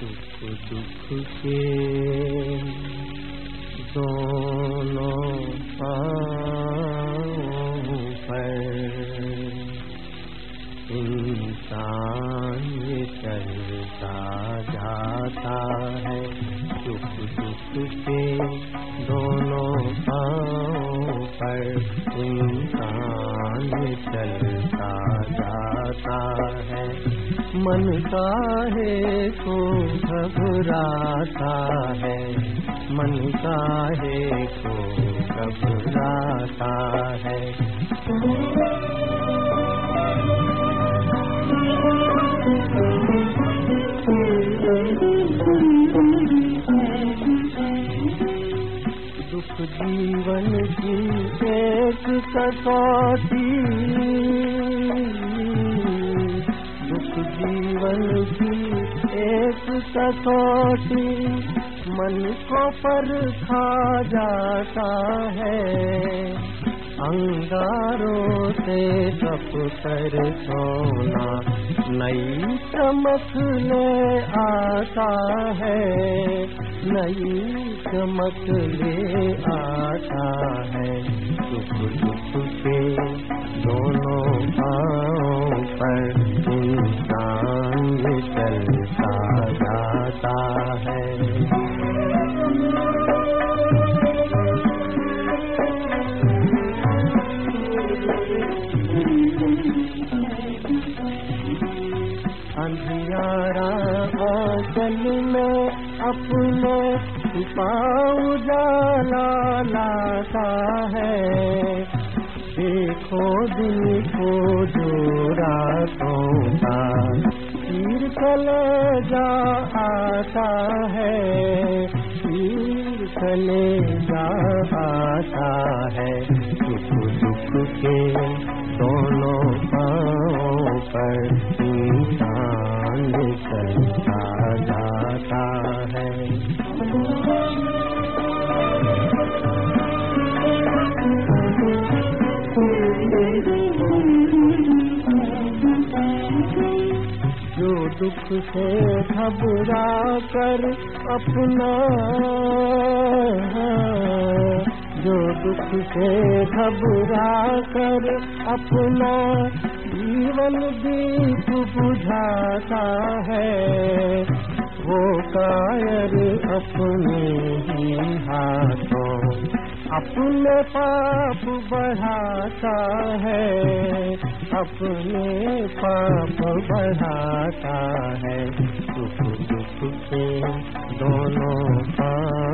सुख दुख के दोनों पर इंसान चलता जाता है। सुख दुख के दोनों पर इंसान चलता जाता है। मन काहे को घबराता है। मन काहे को घबराता है। दुख जीवन की एक कसौटी जीवन की एक कसौटी मन को पर खा जाता है। अंगारों से कप कर सोना नई चमक ले आता है। नई चमक ले आता है। सुख दुख के दोनों पर जाता है। अंधियारा आंचल में अपने छिपाऊ जाला लाता है। देखो दिल को जो रातों का तीर चले जा आता है तीर चले जा आता है। सुख दुख के दोनों पाँव पर इंसान चलता दुख से घबरा कर अपना जो दुख से घबरा कर अपना जीवन दीप बुझाता है, वो कायर अपने अपने पाप बढ़ाता है अपने पाप बढ़ाता है। सुख दुख के दोनों पाँव